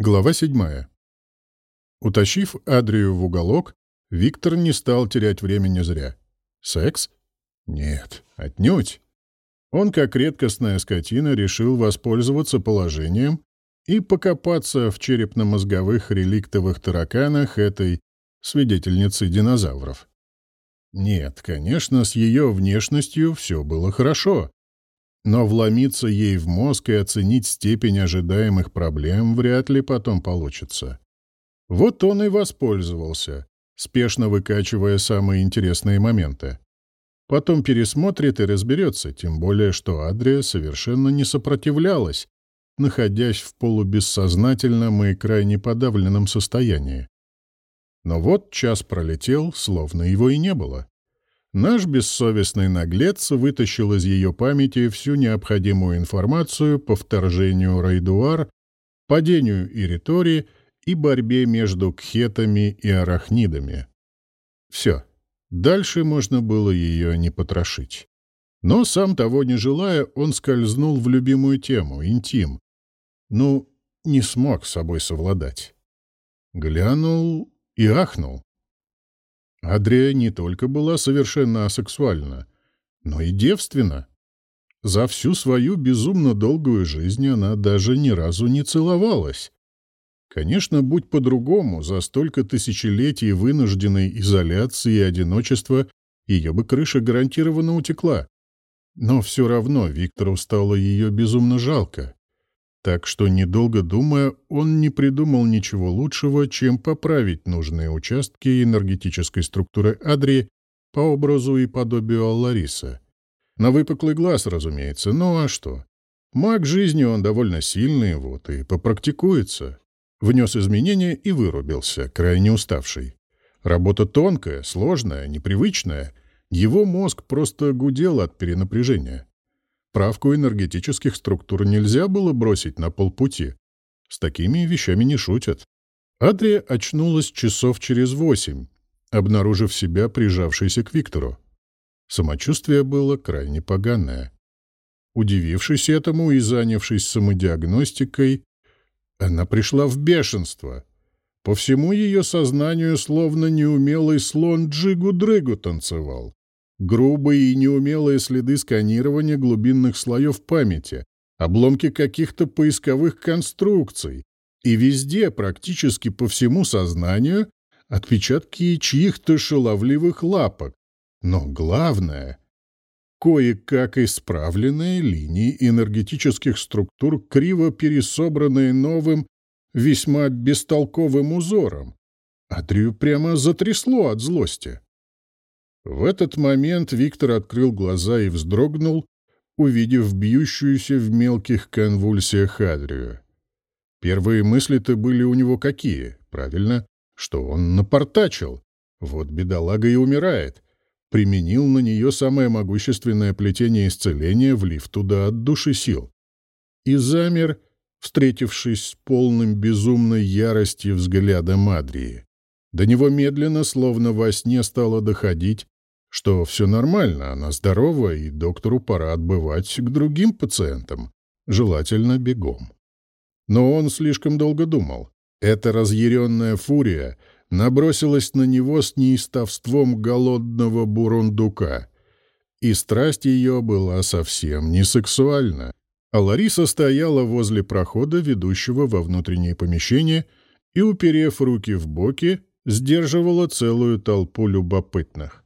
Глава седьмая. Утащив Адрию в уголок, Виктор не стал терять времени зря. Секс? Нет, отнюдь. Он, как редкостная скотина, решил воспользоваться положением и покопаться в черепно-мозговых реликтовых тараканах этой свидетельницы динозавров. Нет, конечно, с ее внешностью все было хорошо. Но вломиться ей в мозг и оценить степень ожидаемых проблем вряд ли потом получится. Вот он и воспользовался, спешно выкачивая самые интересные моменты. Потом пересмотрит и разберется, тем более, что Адрия совершенно не сопротивлялась, находясь в полубессознательном и крайне подавленном состоянии. Но вот час пролетел, словно его и не было. Наш бессовестный наглец вытащил из ее памяти всю необходимую информацию по вторжению Райдуар, падению Иритори и борьбе между кхетами и арахнидами. Все. Дальше можно было ее не потрошить. Но, сам того не желая, он скользнул в любимую тему — интим. Ну, не смог с собой совладать. Глянул и ахнул. Адрия не только была совершенно асексуальна, но и девственна. За всю свою безумно долгую жизнь она даже ни разу не целовалась. Конечно, будь по-другому, за столько тысячелетий вынужденной изоляции и одиночества ее бы крыша гарантированно утекла. Но все равно Виктору стало ее безумно жалко. Так что, недолго думая, он не придумал ничего лучшего, чем поправить нужные участки энергетической структуры Адри по образу и подобию Аллариса. На выпуклый глаз, разумеется, ну а что? Маг жизни он довольно сильный, вот, и попрактикуется. Внес изменения и вырубился, крайне уставший. Работа тонкая, сложная, непривычная. Его мозг просто гудел от перенапряжения. Правку энергетических структур нельзя было бросить на полпути. С такими вещами не шутят. Адрия очнулась часов через восемь, обнаружив себя прижавшейся к Виктору. Самочувствие было крайне поганое. Удивившись этому и занявшись самодиагностикой, она пришла в бешенство. По всему ее сознанию словно неумелый слон джигу-дрыгу танцевал. Грубые и неумелые следы сканирования глубинных слоев памяти, обломки каких-то поисковых конструкций. И везде, практически по всему сознанию, отпечатки чьих-то шаловливых лапок. Но главное — кое-как исправленные линии энергетических структур, криво пересобранные новым, весьма бестолковым узором. Адрию прямо затрясло от злости. В этот момент Виктор открыл глаза и вздрогнул, увидев бьющуюся в мелких конвульсиях Адрию. Первые мысли-то были у него какие? Правильно, что он напортачил. Вот бедолага и умирает. Применил на нее самое могущественное плетение исцеления, влив туда от души сил. И замер, встретившись с полным безумной яростью взглядом Адрии. До него медленно, словно во сне, стало доходить, что все нормально, она здорова, и доктору пора отбывать к другим пациентам, желательно бегом. Но он слишком долго думал. Эта разъяренная фурия набросилась на него с неистовством голодного бурундука, и страсть ее была совсем не сексуальна. А Лариса стояла возле прохода, ведущего во внутреннее помещение, и, уперев руки в боки, сдерживала целую толпу любопытных.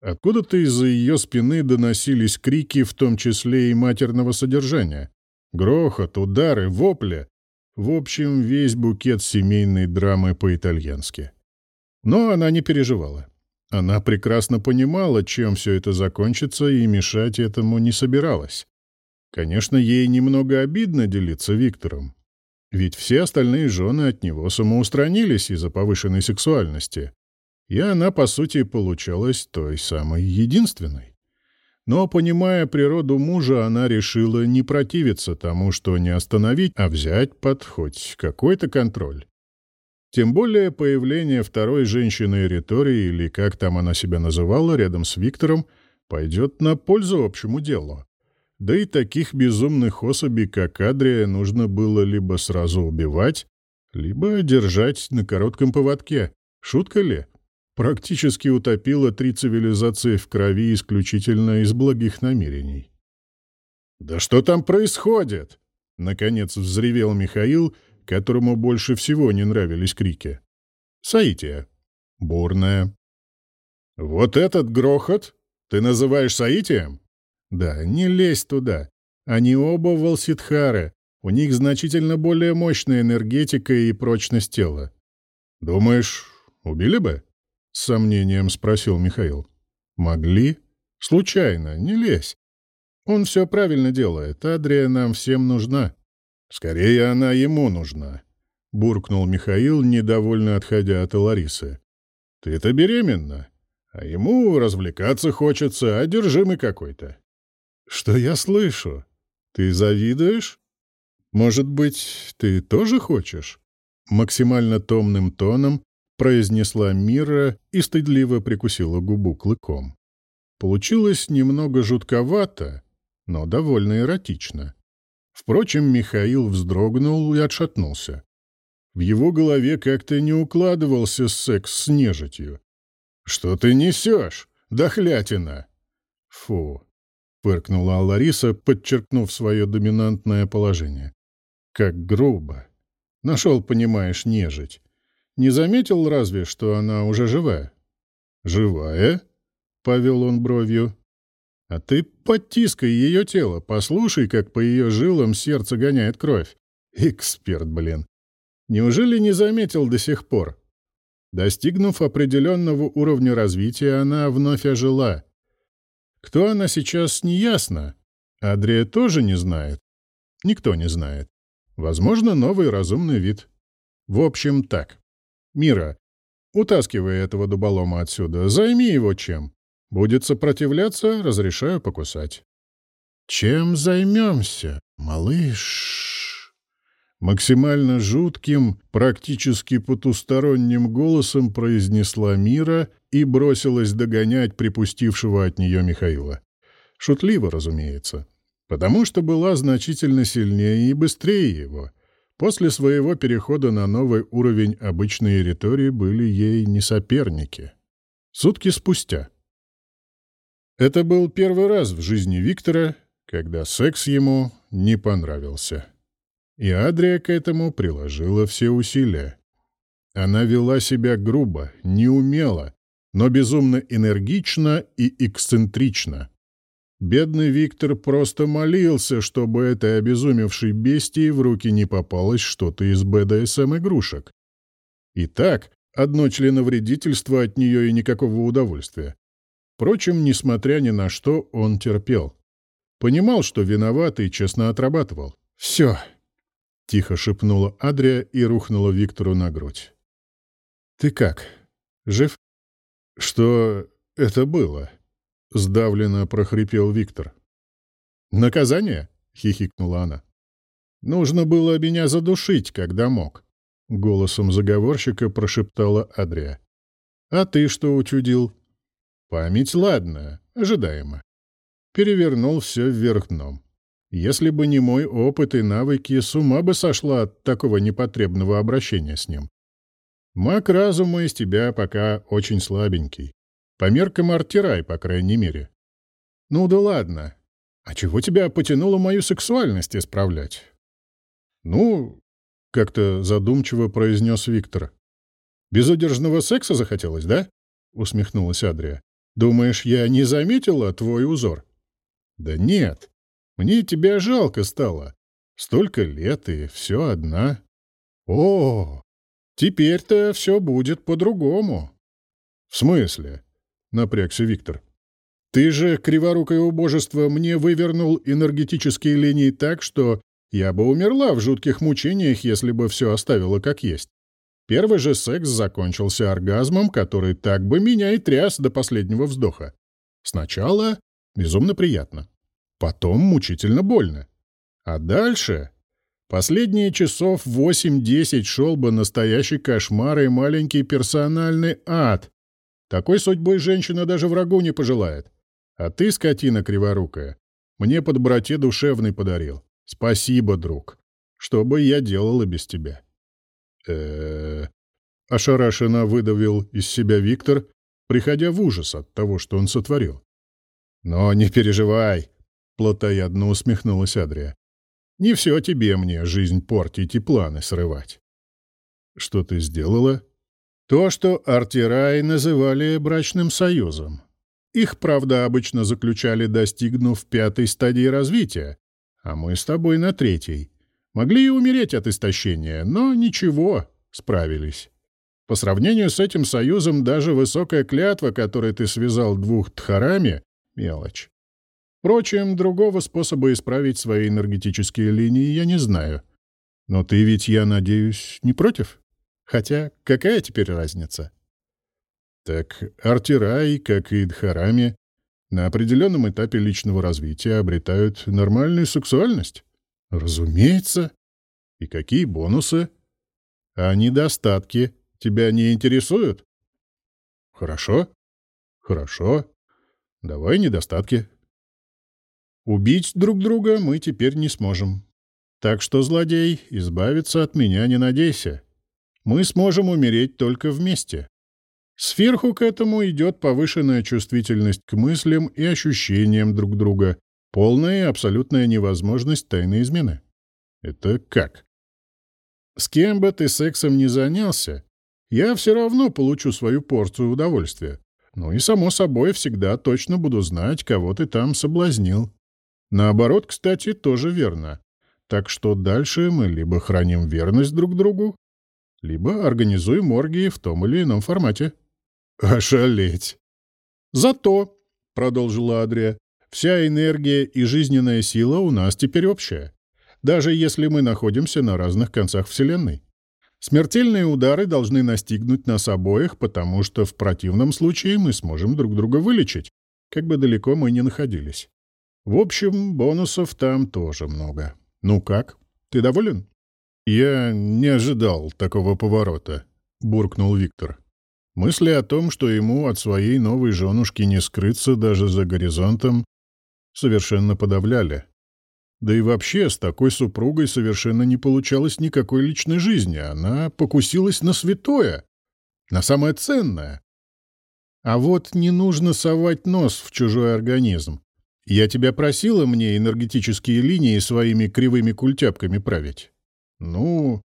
Откуда-то из-за ее спины доносились крики, в том числе и матерного содержания. Грохот, удары, вопли. В общем, весь букет семейной драмы по-итальянски. Но она не переживала. Она прекрасно понимала, чем все это закончится, и мешать этому не собиралась. Конечно, ей немного обидно делиться Виктором. Ведь все остальные жены от него самоустранились из-за повышенной сексуальности и она, по сути, получалась той самой единственной. Но, понимая природу мужа, она решила не противиться тому, что не остановить, а взять под хоть какой-то контроль. Тем более появление второй женщины Ритории, или как там она себя называла, рядом с Виктором, пойдет на пользу общему делу. Да и таких безумных особей, как Адрия, нужно было либо сразу убивать, либо держать на коротком поводке. Шутка ли? Практически утопила три цивилизации в крови исключительно из благих намерений. «Да что там происходит?» — наконец взревел Михаил, которому больше всего не нравились крики. «Саития. Бурная. «Вот этот грохот ты называешь Саитием?» «Да, не лезь туда. Они оба волситхары. У них значительно более мощная энергетика и прочность тела. Думаешь, убили бы?» С сомнением спросил Михаил. «Могли? Случайно, не лезь. Он все правильно делает. Адрия нам всем нужна. Скорее, она ему нужна», — буркнул Михаил, недовольно отходя от Ларисы. «Ты-то беременна, а ему развлекаться хочется, одержимый какой-то». «Что я слышу? Ты завидуешь? Может быть, ты тоже хочешь?» Максимально томным тоном произнесла Мира и стыдливо прикусила губу клыком. Получилось немного жутковато, но довольно эротично. Впрочем, Михаил вздрогнул и отшатнулся. В его голове как-то не укладывался секс с нежитью. «Что ты несешь, дохлятина?» «Фу!» — фыркнула Лариса, подчеркнув свое доминантное положение. «Как грубо! Нашел, понимаешь, нежить. Не заметил разве, что она уже живая?» «Живая?» — повел он бровью. А ты потискай ее тело, послушай, как по ее жилам сердце гоняет кровь. Эксперт, блин. Неужели не заметил до сих пор? Достигнув определенного уровня развития, она вновь ожила. Кто она сейчас, неясно. Адрия тоже не знает. Никто не знает. Возможно, новый разумный вид. В общем, так. Мира, утаскивай этого дуболома отсюда, займи его чем. Будет сопротивляться, разрешаю покусать. «Чем займемся, малыш?» Максимально жутким, практически потусторонним голосом произнесла Мира и бросилась догонять припустившего от нее Михаила. Шутливо, разумеется, потому что была значительно сильнее и быстрее его. После своего перехода на новый уровень обычные ритории были ей не соперники. Сутки спустя. Это был первый раз в жизни Виктора, когда секс ему не понравился. И Адрия к этому приложила все усилия. Она вела себя грубо, неумело, но безумно энергично и эксцентрично. Бедный Виктор просто молился, чтобы этой обезумевшей бестии в руки не попалось что-то из БДСМ-игрушек. И так, одно членовредительство от нее и никакого удовольствия. Впрочем, несмотря ни на что, он терпел. Понимал, что виноват и честно отрабатывал. «Все!» — тихо шепнула Адрия и рухнула Виктору на грудь. «Ты как? Жив?» «Что это было?» — сдавленно прохрипел Виктор. «Наказание?» — хихикнула она. «Нужно было меня задушить, когда мог», — голосом заговорщика прошептала Адрия. «А ты что учудил?» Память, ладно, ожидаемо. Перевернул все вверх дном. Если бы не мой опыт и навыки, с ума бы сошла от такого непотребного обращения с ним. Маг разума из тебя пока очень слабенький. По меркам Артирай, по крайней мере. Ну да ладно. А чего тебя потянуло мою сексуальность исправлять? Ну, как-то задумчиво произнес Виктор. Безудержного секса захотелось, да? Усмехнулась Адрия. Думаешь, я не заметила твой узор? Да нет. Мне тебя жалко стало. Столько лет и все одна. О, теперь-то все будет по-другому. В смысле? Напрягся Виктор. Ты же, криворукое убожество, мне вывернул энергетические линии так, что я бы умерла в жутких мучениях, если бы все оставила как есть. Первый же секс закончился оргазмом, который так бы меня и тряс до последнего вздоха. Сначала безумно приятно, потом мучительно больно. А дальше... Последние часов 8-10 шел бы настоящий кошмар и маленький персональный ад. Такой судьбой женщина даже врагу не пожелает. А ты, скотина криворукая, мне под брате душевный подарил. Спасибо, друг. Что бы я делала без тебя? э Ошарашенно выдавил из себя Виктор, приходя в ужас от того, что он сотворил. «Но не переживай», — плотоядно усмехнулась Адрия. «Не все тебе мне жизнь портить и планы срывать». «Что ты сделала?» «То, что Артирай называли брачным союзом. Их, правда, обычно заключали, достигнув пятой стадии развития, а мы с тобой на третьей. Могли и умереть от истощения, но ничего, справились. По сравнению с этим союзом даже высокая клятва, которой ты связал двух тхарами — мелочь. Впрочем, другого способа исправить свои энергетические линии я не знаю. Но ты ведь, я надеюсь, не против? Хотя какая теперь разница? Так Артирай, как и Дхарами, на определенном этапе личного развития обретают нормальную сексуальность? Разумеется. И какие бонусы? А недостатки тебя не интересуют? Хорошо. Хорошо. Давай недостатки. Убить друг друга мы теперь не сможем. Так что, злодей, избавиться от меня не надейся. Мы сможем умереть только вместе. Сверху к этому идет повышенная чувствительность к мыслям и ощущениям друг друга, полная и абсолютная невозможность тайной измены. Это как? С кем бы ты сексом не занялся, я все равно получу свою порцию удовольствия. Ну и, само собой, всегда точно буду знать, кого ты там соблазнил. Наоборот, кстати, тоже верно. Так что дальше мы либо храним верность друг другу, либо организуем оргии в том или ином формате. Ошалеть! Зато, — продолжила Адрия, — вся энергия и жизненная сила у нас теперь общая, даже если мы находимся на разных концах Вселенной. Смертельные удары должны настигнуть нас обоих, потому что в противном случае мы сможем друг друга вылечить, как бы далеко мы ни находились. В общем, бонусов там тоже много. Ну как, ты доволен? Я не ожидал такого поворота, буркнул Виктор. Мысли о том, что ему от своей новой женушки не скрыться даже за горизонтом, совершенно подавляли. Да и вообще, с такой супругой совершенно не получалось никакой личной жизни. Она покусилась на святое, на самое ценное. А вот не нужно совать нос в чужой организм. Я тебя просила мне энергетические линии своими кривыми культяпками править. Ну,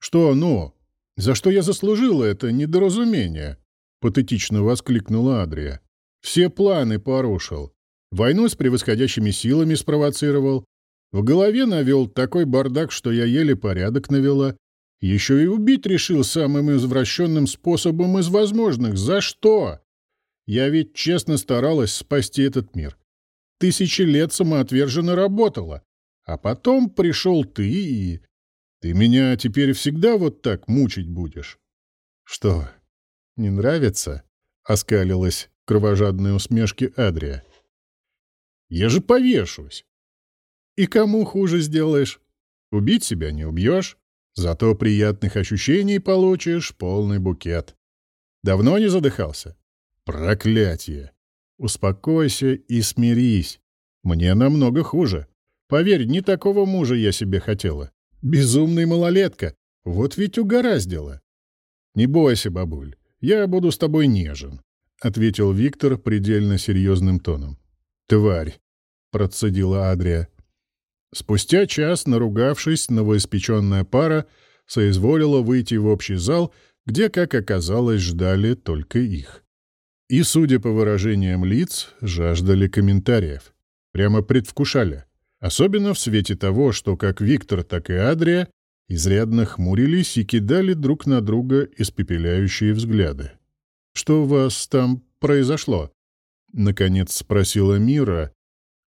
что «ну»? За что я заслужила это недоразумение? Патетично воскликнула Адрия. Все планы порушил. Войну с превосходящими силами спровоцировал, в голове навел такой бардак, что я еле порядок навела. Еще и убить решил самым извращенным способом из возможных. За что? Я ведь честно старалась спасти этот мир. Тысячи лет самоотверженно работала. А потом пришел ты и... Ты меня теперь всегда вот так мучить будешь? Что, не нравится? Оскалилась кровожадной усмешки Адрия. Я же повешусь. И кому хуже сделаешь? Убить себя не убьешь, зато приятных ощущений получишь полный букет. Давно не задыхался? Проклятие! Успокойся и смирись. Мне намного хуже. Поверь, не такого мужа я себе хотела. Безумный малолетка. Вот ведь угораздило. Не бойся, бабуль, я буду с тобой нежен, — ответил Виктор предельно серьезным тоном. Тварь, — процедила Адрия. Спустя час, наругавшись, новоиспеченная пара соизволила выйти в общий зал, где, как оказалось, ждали только их. И, судя по выражениям лиц, жаждали комментариев. Прямо предвкушали. Особенно в свете того, что как Виктор, так и Адрия изрядно хмурились и кидали друг на друга испепеляющие взгляды. «Что у вас там произошло?» — наконец спросила Мира,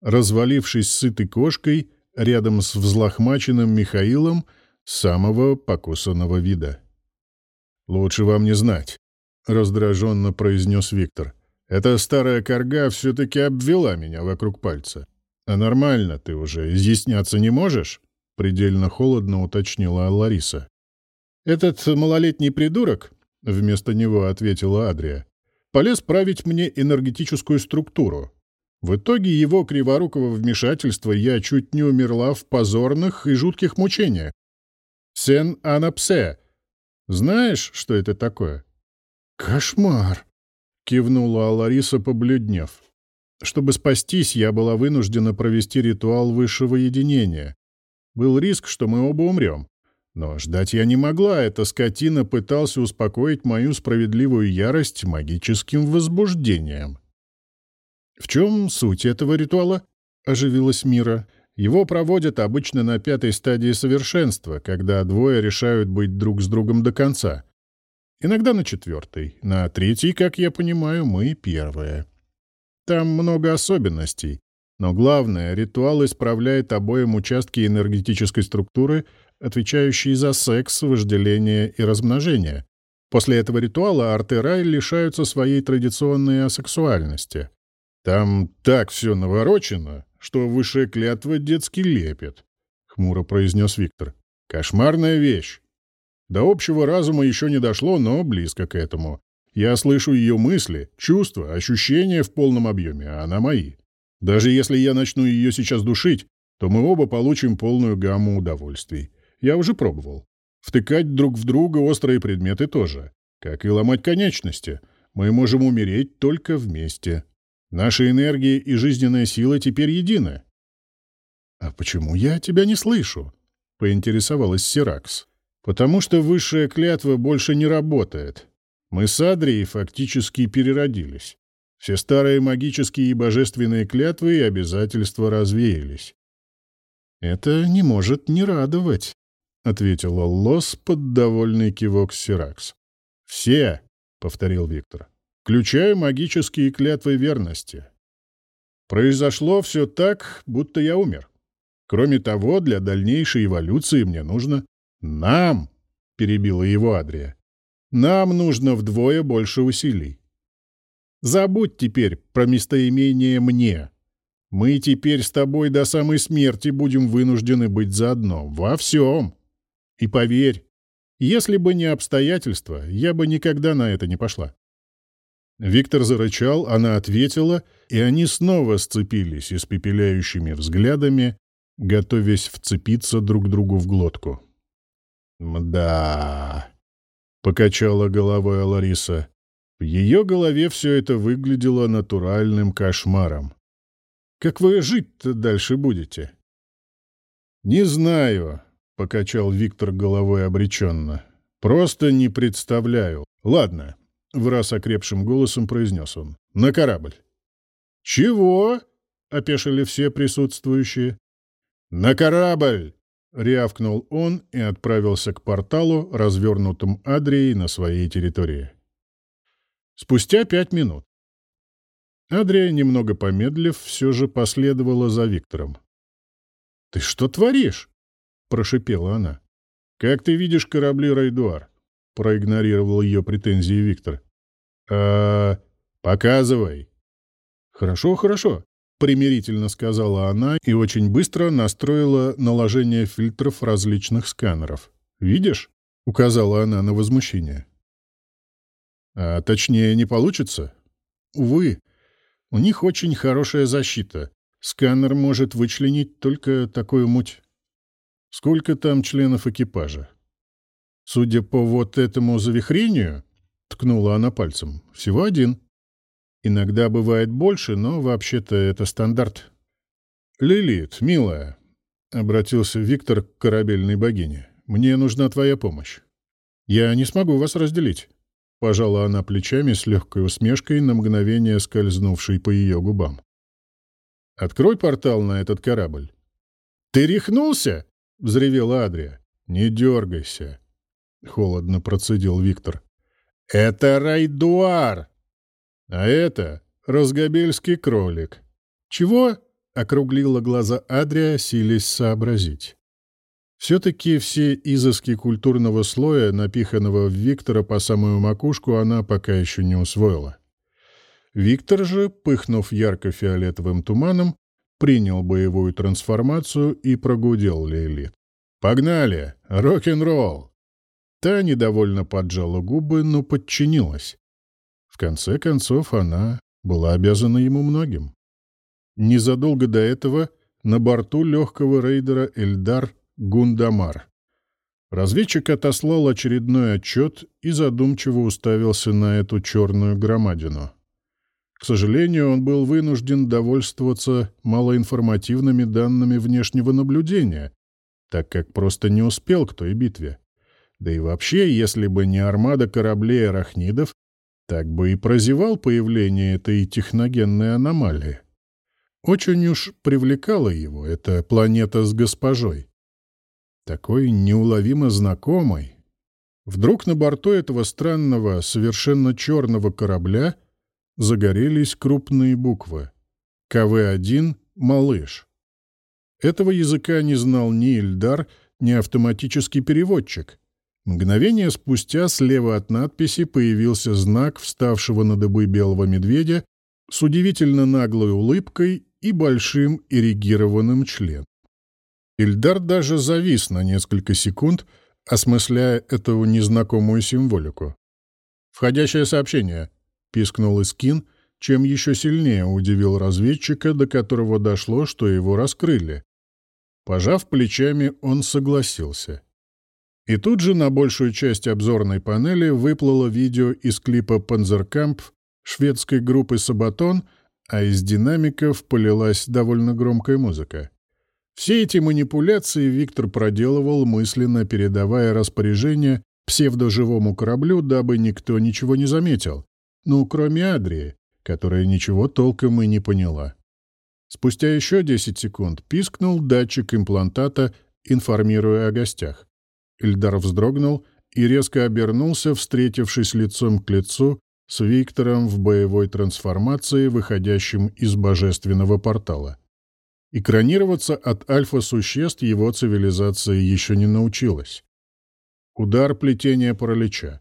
развалившись сытой кошкой рядом с взлохмаченным Михаилом самого покусанного вида. «Лучше вам не знать», — раздраженно произнес Виктор. «Эта старая корга все-таки обвела меня вокруг пальца. А нормально ты уже изъясняться не можешь?» — предельно холодно уточнила Лариса. «Этот малолетний придурок», — вместо него ответила Адрия, — «полез править мне энергетическую структуру. В итоге его криворукого вмешательства я чуть не умерла в позорных и жутких мучениях. Сен анапсе. Знаешь, что это такое?» «Кошмар!» — кивнула Лариса, побледнев. Чтобы спастись, я была вынуждена провести ритуал высшего единения. Был риск, что мы оба умрем. Но ждать я не могла, эта скотина пытался успокоить мою справедливую ярость магическим возбуждением. «В чем суть этого ритуала?» — оживилась Мира. «Его проводят обычно на пятой стадии совершенства, когда двое решают быть друг с другом до конца. Иногда на четвертой. На третьей, как я понимаю, мы первые. Там много особенностей. Но главное, ритуал исправляет обоим участки энергетической структуры, отвечающие за секс, вожделение и размножение. После этого ритуала Арт и Рай лишаются своей традиционной асексуальности. Там так все наворочено, что высшая клятва детский лепет, — хмуро произнес Виктор. Кошмарная вещь. До общего разума еще не дошло, но близко к этому. Я слышу ее мысли, чувства, ощущения в полном объеме, а она мои. Даже если я начну ее сейчас душить, то мы оба получим полную гамму удовольствий. Я уже пробовал. Втыкать друг в друга острые предметы тоже. Как и ломать конечности. Мы можем умереть только вместе. Наша энергия и жизненная сила теперь едины. — А почему я тебя не слышу? — поинтересовалась Сиракс. — Потому что высшая клятва больше не работает. Мы с Адрией фактически переродились. Все старые магические и божественные клятвы и обязательства развеялись. «Это не может не радовать», — ответила Лос под довольный кивок Сиракс. «Все», — повторил Виктор, — «включая магические клятвы верности. Произошло все так, будто я умер. Кроме того, для дальнейшей эволюции мне нужно... Нам!» — перебила его Адрия. «Нам нужно вдвое больше усилий. Забудь теперь про местоимение «мне». Мы теперь с тобой до самой смерти будем вынуждены быть заодно. Во всем. И поверь, если бы не обстоятельства, я бы никогда на это не пошла. Виктор зарычал, она ответила, и они снова сцепились испепеляющими взглядами, готовясь вцепиться друг другу в глотку. «Мда...» — покачала головой Лариса. В ее голове все это выглядело натуральным кошмаром. «Как вы жить-то дальше будете?» «Не знаю», — покачал Виктор головой обреченно. «Просто не представляю. Ладно», — в раз окрепшим голосом произнес он. «На корабль». «Чего?» — опешили все присутствующие. «На корабль!» — рявкнул он и отправился к порталу, развернутым Адрией на своей территории. Спустя пять минут. Адрия, немного помедлив, все же последовала за Виктором. «Ты что творишь?» — прошипела она. «Как ты видишь корабли Райдуар?» — проигнорировал ее претензии Виктор. «А... показывай». «Хорошо, хорошо», — примирительно сказала она и очень быстро настроила наложение фильтров различных сканеров. «Видишь?» — указала она на возмущение. А точнее, не получится? Увы, у них очень хорошая защита. Сканер может вычленить только такую муть. Сколько там членов экипажа? Судя по вот этому завихрению, ткнула она пальцем, всего один. Иногда бывает больше, но вообще-то это стандарт. «Лилит, милая», — обратился Виктор к корабельной богине, — «мне нужна твоя помощь. Я не смогу вас разделить. Пожала она плечами с легкой усмешкой, на мгновение скользнувшей по ее губам. «Открой портал на этот корабль». «Ты рехнулся?» — взревела Адрия. «Не дергайся», — холодно процедил Виктор. «Это Райдуар!» «А это Разгобельский кролик». «Чего?» — округлила глаза Адрия, силясь сообразить. Все-таки все изыски культурного слоя, напиханного в Виктора по самую макушку, она пока еще не усвоила. Виктор же, пыхнув ярко-фиолетовым туманом, принял боевую трансформацию и прогудел Лейлит. «Погнали! Рок-н-ролл!» Та недовольно поджала губы, но подчинилась. В конце концов, она была обязана ему многим. Незадолго до этого на борту легкого рейдера Эльдар Гундамар. Разведчик отослал очередной отчет и задумчиво уставился на эту черную громадину. К сожалению, он был вынужден довольствоваться малоинформативными данными внешнего наблюдения, так как просто не успел к той битве. Да и вообще, если бы не армада кораблей арахнидов, так бы и прозевал появление этой техногенной аномалии. Очень уж привлекала его эта планета с госпожой. Такой неуловимо знакомой. Вдруг на борту этого странного, совершенно черного корабля загорелись крупные буквы. КВ-1 «Малыш». Этого языка не знал ни Ильдар, ни автоматический переводчик. Мгновение спустя слева от надписи появился знак вставшего на дыбы белого медведя с удивительно наглой улыбкой и большим эрегированным членом. Ильдар даже завис на несколько секунд, осмысляя эту незнакомую символику. «Входящее сообщение», — пискнул Искин, чем еще сильнее удивил разведчика, до которого дошло, что его раскрыли. Пожав плечами, он согласился. И тут же на большую часть обзорной панели выплыло видео из клипа «Панзеркамп» шведской группы «Сабатон», а из динамиков полилась довольно громкая музыка. Все эти манипуляции Виктор проделывал, мысленно передавая распоряжение псевдоживому кораблю, дабы никто ничего не заметил. Ну, кроме Адрии, которая ничего толком и не поняла. Спустя еще 10 секунд пискнул датчик имплантата, информируя о гостях. Ильдар вздрогнул и резко обернулся, встретившись лицом к лицу с Виктором в боевой трансформации, выходящим из божественного портала. Экранироваться от альфа-существ его цивилизация еще не научилась. Удар плетения паралича.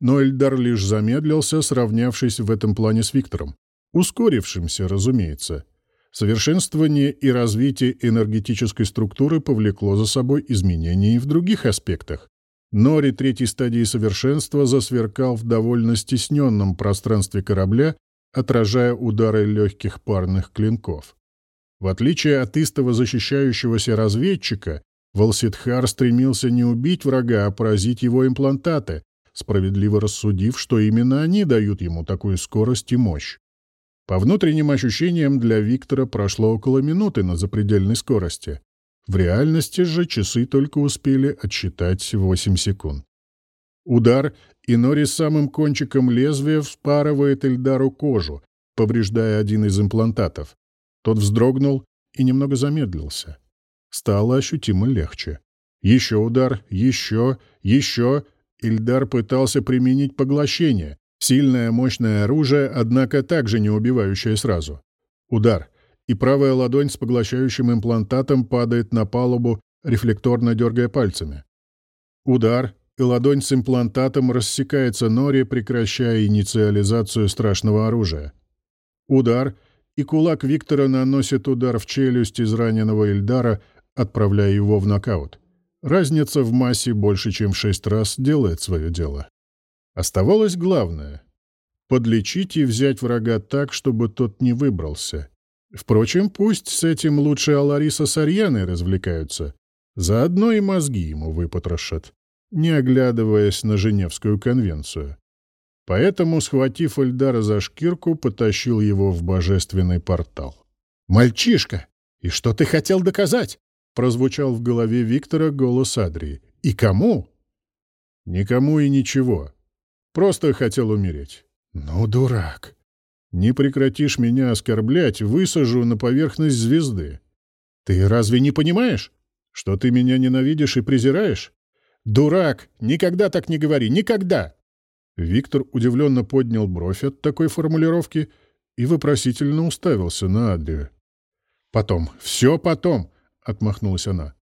Но Эльдар лишь замедлился, сравнявшись в этом плане с Виктором. Ускорившимся, разумеется. Совершенствование и развитие энергетической структуры повлекло за собой изменения и в других аспектах. Нори третьей стадии совершенства засверкал в довольно стесненном пространстве корабля, отражая удары легких парных клинков. В отличие от истово защищающегося разведчика, Волситхар стремился не убить врага, а поразить его имплантаты, справедливо рассудив, что именно они дают ему такую скорость и мощь. По внутренним ощущениям для Виктора прошло около минуты на запредельной скорости. В реальности же часы только успели отсчитать 8 секунд. Удар, и Нори самым кончиком лезвия вспарывает Эльдару кожу, повреждая один из имплантатов. Тот вздрогнул и немного замедлился. Стало ощутимо легче. Еще удар, еще, еще. Ильдар пытался применить поглощение, Сильное, мощное оружие, однако также не убивающее сразу. Удар. И правая ладонь с поглощающим имплантатом падает на палубу, рефлекторно дергая пальцами. Удар. И ладонь с имплантатом рассекается Нори, прекращая инициализацию страшного оружия. Удар. И кулак Виктора наносит удар в челюсть из раненого Ильдара, отправляя его в нокаут. Разница в массе больше, чем в шесть раз делает свое дело. Оставалось главное — подлечить и взять врага так, чтобы тот не выбрался. Впрочем, пусть с этим лучше Алариса с Арьяной развлекаются. Заодно и мозги ему выпотрошат, не оглядываясь на Женевскую конвенцию. Поэтому, схватив Эльдара за шкирку, потащил его в божественный портал. «Мальчишка! И что ты хотел доказать?» — прозвучал в голове Виктора голос Адрии. «И кому?» «Никому и ничего. Просто хотел умереть. Ну, дурак. Не прекратишь меня оскорблять, высажу на поверхность звезды. Ты разве не понимаешь, что ты меня ненавидишь и презираешь? Дурак! Никогда так не говори! Никогда! Виктор удивленно поднял бровь от такой формулировки и вопросительно уставился на Адрию. «Потом, все потом!» — отмахнулась она.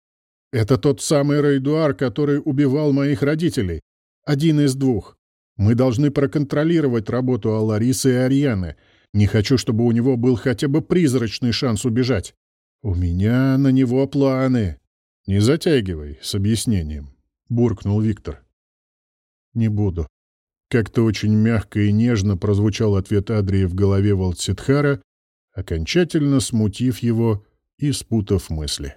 «Это тот самый Рейдуар, который убивал моих родителей. Один из двух. Мы должны проконтролировать работу Аларисы и Арианы. Не хочу, чтобы у него был хотя бы призрачный шанс убежать. У меня на него планы. Не затягивай с объяснением, буркнул Виктор. Не буду. Как-то очень мягко и нежно прозвучал ответ Адрии в голове Волтситхара, окончательно смутив его и спутав мысли.